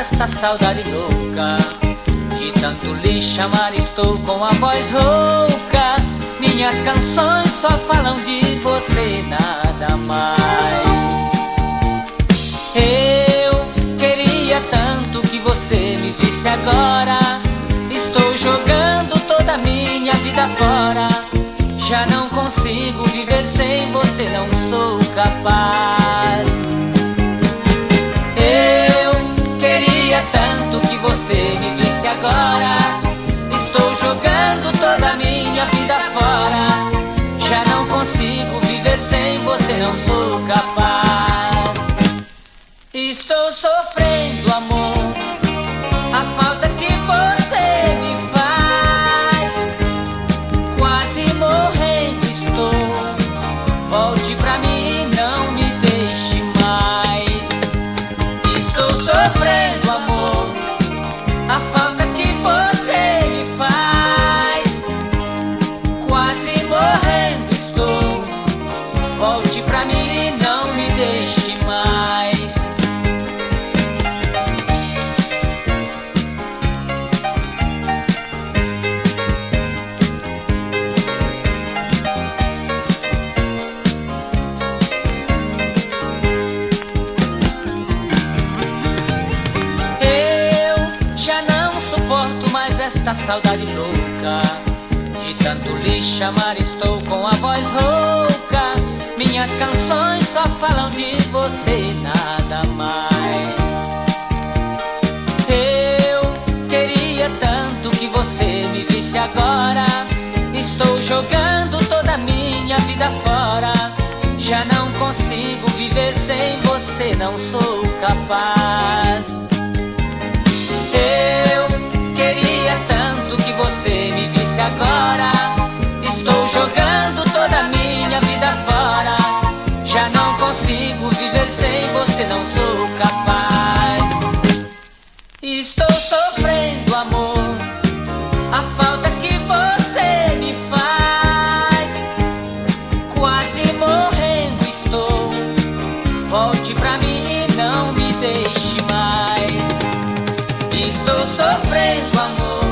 esta saudade louca. De tanto lhe chamar, estou com a voz rouca. Minhas canções só falam de você, nada mais. Eu queria tanto que você me visse agora. Estou jogando toda a minha vida fora. Já não consigo viver sem você, não sou capaz. Visse agora. Estou jogando toda a minha vida fora. Já não consigo viver sem você, não sou capaz. Estou sofrendo, amor, esta saudade louca. De tanto lhe chamar, estou com a voz rouca. Minhas canções só falam de você, nada mais. Eu queria tanto que você me visse agora. Estou jogando toda a minha vida fora. Já não consigo viver sem você, não sou capaz. Agora. Estou jogando toda minha vida fora. Já não consigo viver sem você, não sou capaz. Estou sofrendo, amor, a falta que você me faz. Quase morrendo estou. Volte pra mim e não me deixe mais. Estou sofrendo, amor,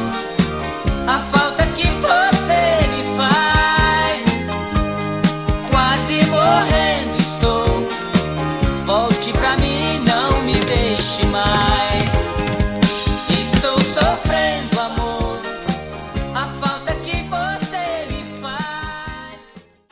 a falta pra mim